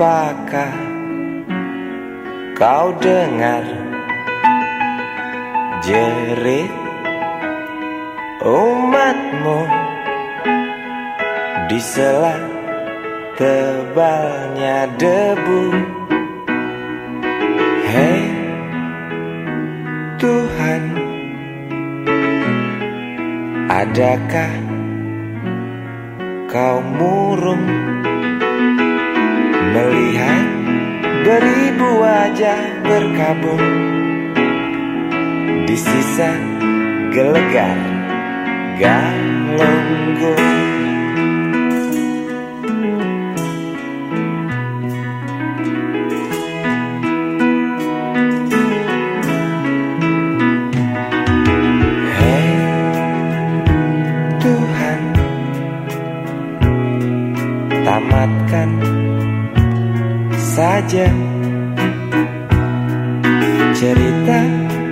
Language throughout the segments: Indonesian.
Apakah kau dengar jerit umatmu di sela tebalnya debu? Hei Tuhan, adakah kau murung? Melihat beribu wajah berkabung Di sisa gelegar Tuhan Tamatkan saja. Cerita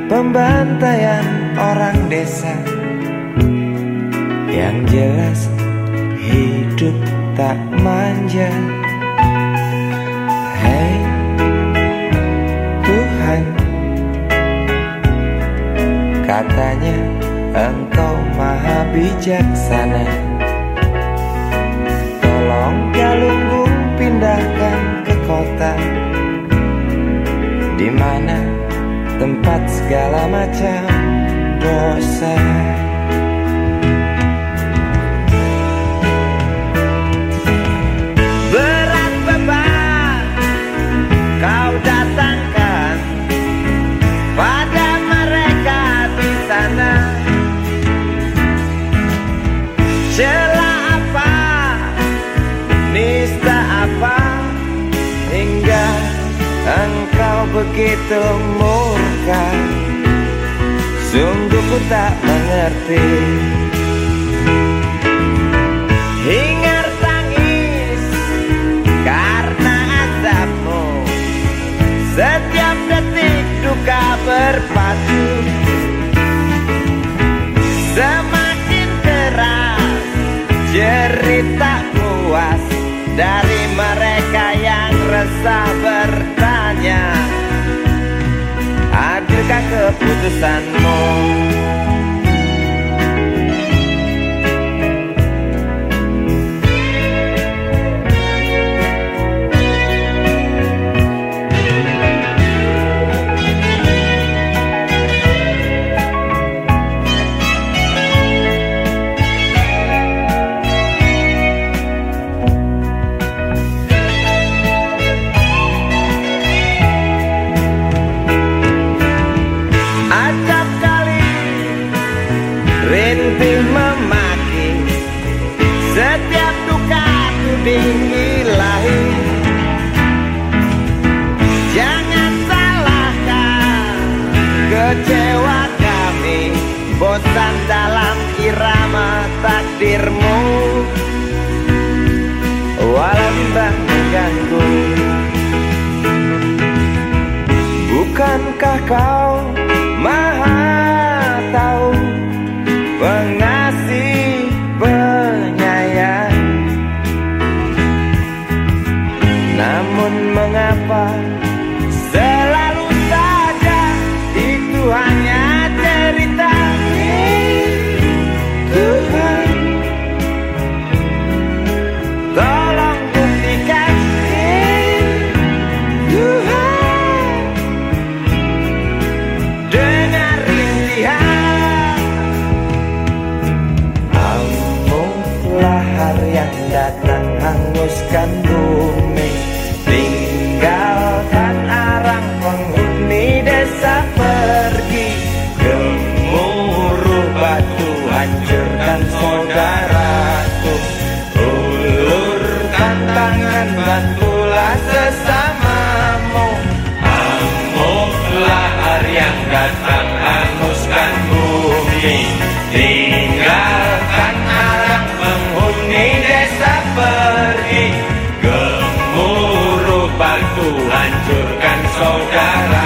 pembantaian orang desa Yang jelas hidup tak manja. Hei Tuhan Katanya engkau maha bijaksana begitu murka. Sungguh ku tak mengerti. Hingar tangis karena azabmu. Setiap detik duka berpacu Semakin keras cerita puas dari mereka yang resah 干涸不知山盟。Rintih memaki Setiap duka tuding ilahi Jangan salahkan Kecewa kami Bosan dalam irama takdirmu. Walau mengganggu Bukankah kau Amuklah hari yang datang hanguskan bumi. Tinggalkan arang penghuni desa pergi Gemuruh batu hancurkan saudaraku